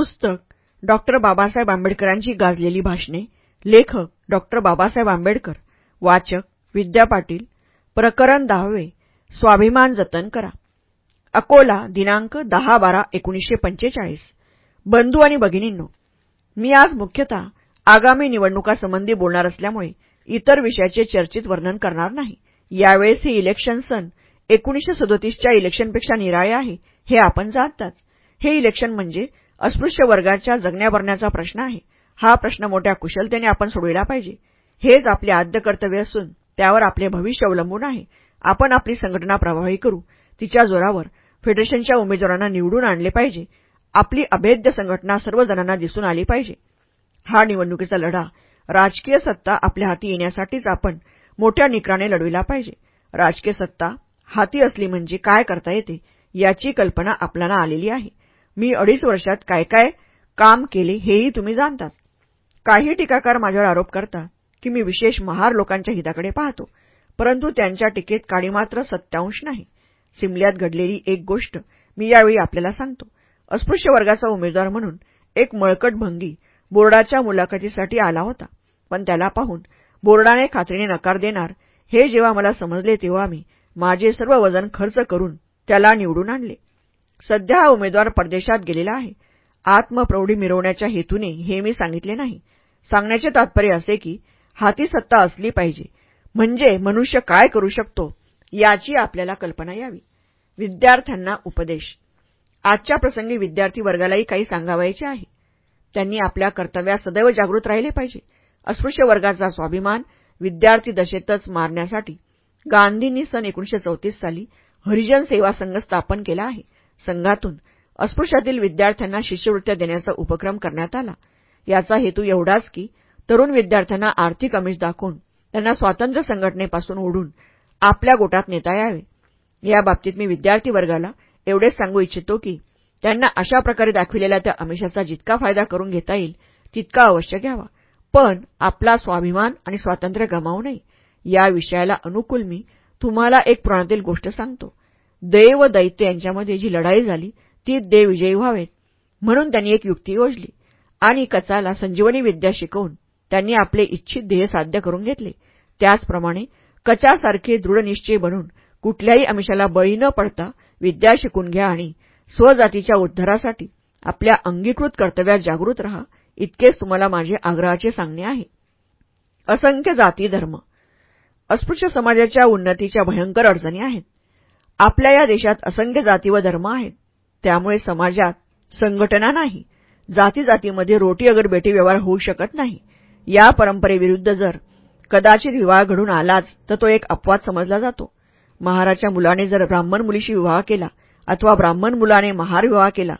पुस्तक डॉक्टर बाबासाहेब आंबेडकरांची गाजलेली भाषणे लेखक डॉक्टर बाबासाहेब आंबेडकर वाचक विद्या पाटील प्रकरण दहावे स्वाभिमान जतन करा. अकोला दिनांक दहा बारा एकोणीसशे पंचेचाळीस. बंधू आणि भगिनींनो मी आज मुख्यतः आगामी निवडणुकासंबंधी बोलणार असल्यामुळे इतर विषयाचे चर्चित वर्णन करणार नाही. यावेळेस हे इलेक्शन सन एकोणीसशे सदोतीसच्या इलेक्शनपेक्षा निराळे आहे हे आपण जाणताच. हे इलेक्शन म्हणजे अस्पृश्य वर्गाच्या जगण्याभरण्याचा प्रश्न आहे. हा प्रश्न मोठ्या कुशलतेने आपण सोडविला पाहिजे. हेच आपले आद्य कर्तव्य असून त्यावर आपले भविष्य अवलंबून आहे. आपण आपली संघटना प्रभावी करू. तिच्या जोरावर फेडरेशनच्या उमेदवारांना निवडून आणले पाहिजे. आपली अभेद्य संघटना सर्वजणांना दिसून आली पाहिजे. हा निवडणुकीचा लढा राजकीय सत्ता आपल्या हाती येण्यासाठीच आपण मोठ्या निकराने लढविला पाहिजे. राजकीय सत्ता हाती असली म्हणजे काय करता येते याची कल्पना आपल्याला आलेली आहे. मी अडीच वर्षात काय काय काम केले हेही तुम्ही जाणताच काही टीकाकार माझ्यावर आरोप करतात की मी विशेष महार लोकांच्या हिताकडे पाहतो परंतु त्यांच्या टीकेत काळी मात्र सत्यांश नाही. सिमल्यात घडलेली एक गोष्ट मी यावेळी आपल्याला सांगतो. अस्पृश्य वर्गाचा उमेदवार म्हणून एक मळकट भंगी बोर्डाच्या मुलाखतीसाठी आला होता पण त्याला पाहून बोर्डाने खात्रीने नकार देणार हे जेव्हा मला समजले तेव्हा मी माझे सर्व वजन खर्च करून त्याला निवडून आणले. सध्या हा उमेदवार परदेशात गेलेला आहे. आत्मप्रौढी मिरवण्याच्या हेतूने हे मी सांगितले नाही. सांगण्याचे तात्पर्य असे की हाती सत्ता असली पाहिजे. म्हणजे मनुष्य काय करू शकतो याची आपल्याला कल्पना यावी. विद्यार्थ्यांना उपदेश. आजच्या प्रसंगी विद्यार्थी वर्गालाही काही सांगावायचे आहे. त्यांनी आपल्या कर्तव्यात सदैव जागृत राहिले पाहिजे. अस्पृश्य वर्गाचा स्वाभिमान विद्यार्थी दशेतच मारण्यासाठी गांधींनी सन एकोणीशे चौतीस साली हरिजन सेवा संघ स्थापन केला आहे. संघातून अस्पृश्यातील विद्यार्थ्यांना शिष्यवृत्त्या देण्याचा उपक्रम करण्यात आला. याचा हेतू एवढाच की तरुण विद्यार्थ्यांना आर्थिक अमिष दाखवून त्यांना स्वातंत्र्य संघटनेपासून ओढून आपल्या गोटात नेता यावे. याबाबतीत मी विद्यार्थी वर्गाला एवढेच सांगू इच्छितो की त्यांना अशा प्रकारे दाखविलेल्या त्या अमिषाचा जितका फायदा करून घेता येईल तितका अवश्य घ्यावा. पण आपला स्वाभिमान आणि स्वातंत्र्य गमावू नये. या विषयाला अनुकूल मी तुम्हाला एक पुराणातील गोष्ट सांगतो. देव व दैत्य यांच्यामध्ये जी लढाई झाली ती देव विजयी व्हावेत. म्हणून त्यांनी एक युक्ती योजली आणि कचाला संजीवनी विद्या शिकवून त्यांनी आपले इच्छित ध्येय साध्य करून घेतले. त्याचप्रमाणे कचासारखे दृढनिश्चय बनून कुठल्याही अमिषाला बळी न पडता विद्या शिकून घ्या आणि स्वजातीच्या उद्धारासाठी आपल्या अंगीकृत कर्तव्यात जागृत रहा. इतकेच तुम्हाला माझे आग्रहाचे सांगणे आहे. असंख्य जाती धर्म अस्पृश्य समाजाच्या उन्नतीच्या भयंकर अडचणी आहेत. आपल्या या देशात असंख्य जाती व धर्म आहेत. त्यामुळे समाजात संघटना नाही. जाती जातीमध्ये रोटी अगर बेटी व्यवहार होऊ शकत नाही. या परंपरेविरुद्ध जर कदाचित विवाह घडून आलाच तर तो एक अपवाद समजला जातो. महाराच्या मुलाने जर ब्राह्मण मुलीशी विवाह केला अथवा ब्राह्मण मुलाने महार विवाह केला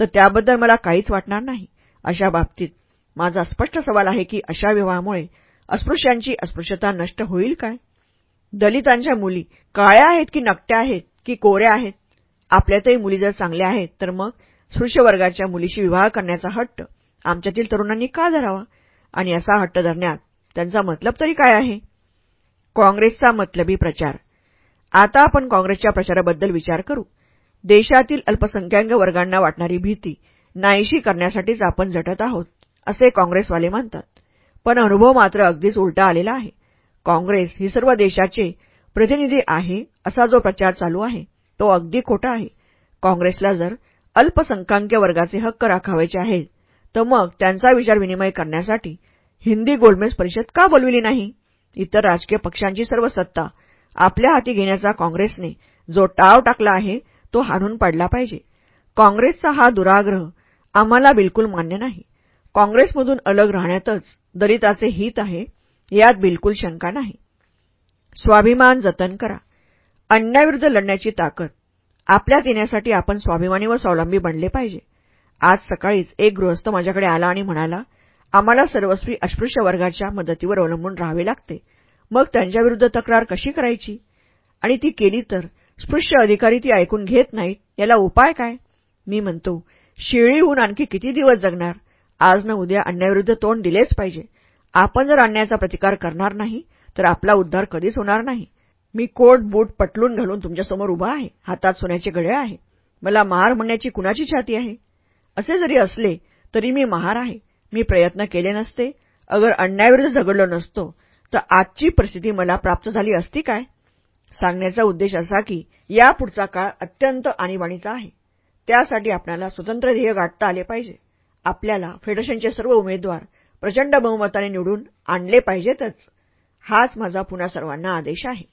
तर त्याबद्दल मला काहीच वाटणार नाही. अशा बाबतीत माझा स्पष्ट सवाल आहे की अशा विवाहामुळे अस्पृश्यांची अस्पृश्यता नष्ट होईल काय? दलितांच्या मुली काळ्या आहेत की नकट्या आहेत की कोऱ्या आहेत? आपल्यातही मुली जर चांगल्या आहेत तर मग स्पृश्य वर्गाच्या मुलीशी विवाह करण्याचा हट्ट आमच्यातील तरुणांनी का धरावा? आणि असा हट्ट धरण्यात त्यांचा मतलब तरी काय आहे? काँग्रेसचा मतलबी प्रचार. आता आपण काँग्रेसच्या प्रचाराबद्दल विचार करू. देशातील अल्पसंख्याक वर्गांना वाटणारी भीती नाहीशी करण्यासाठीच आपण झटत आहोत असे काँग्रेसवाले म्हणतात. पण अनुभव मात्र अगदीच उलटा आलेला आहे. काँग्रेस ही सर्व देशाचे प्रतिनिधी आहे असा जो प्रचार चालू आहे तो अगदी खोटा आहे. काँग्रेसला जर अल्पसंख्याक वर्गाचे हक्क राखावायचे आहेत तर मग त्यांचा विचार विनिमय करण्यासाठी हिंदी गोलमेज परिषद का बोलविली नाही? इतर राजकीय पक्षांची सर्व सत्ता आपल्या हाती घेण्याचा काँग्रेसने जो टाव टाकला आहे तो हाणून पाडला पाहिजे. काँग्रेसचा हा दुराग्रह आम्हाला बिलकुल मान्य नाही. काँग्रेसमधून अलग राहण्यातच दलिताचे हित आहे यात बिलकुल शंका नाही. स्वाभिमान जतन करा. अन्याविरुद्ध लढण्याची ताकद. आपल्यात येण्यासाठी आपण स्वाभिमानी व स्वावलंबी बनले पाहिजे. आज सकाळीच एक गृहस्थ माझ्याकडे आला आणि म्हणाला आम्हाला सर्वस्वी अस्पृश्य वर्गाच्या मदतीवर अवलंबून राहावे लागते. मग त्यांच्याविरुद्ध तक्रार कशी करायची? आणि ती केली तर? स्पृश्य अधिकारी ती ऐकून घेत नाहीत. याला उपाय काय? मी म्हणतो शिळी होऊन आणखी किती दिवस जगणार? आज न उद्या अन्याविरुद्ध तोंड दिलेच पाहिजे. आपण जर अन्यायाचा प्रतिकार करणार नाही तर आपला उद्धार कधीच होणार नाही. मी कोट बूट पटलून घालून तुमच्यासमोर उभा आहे. हातात सोन्याचे गळे आहे. मला महार म्हणण्याची कुणाची छाती आहे? असे जरी असले तरी मी महार आहे. मी प्रयत्न केले नसते. अगर अन्यायाविरुद्ध झगडलो नसतो तर आजची परिस्थिती मला प्राप्त झाली असती काय? सांगण्याचा उद्देश असा की यापुढचा काळ अत्यंत आणीबाणीचा आहे. त्यासाठी आपल्याला स्वतंत्र ध्येय गाठता आले पाहिजे. आपल्याला फेडरेशनचे सर्व उमेदवार प्रचंड बहुमताने निवडून आणले पाहिजेतच. हाच माझा पुन्हा सर्वांना आदेश आहे.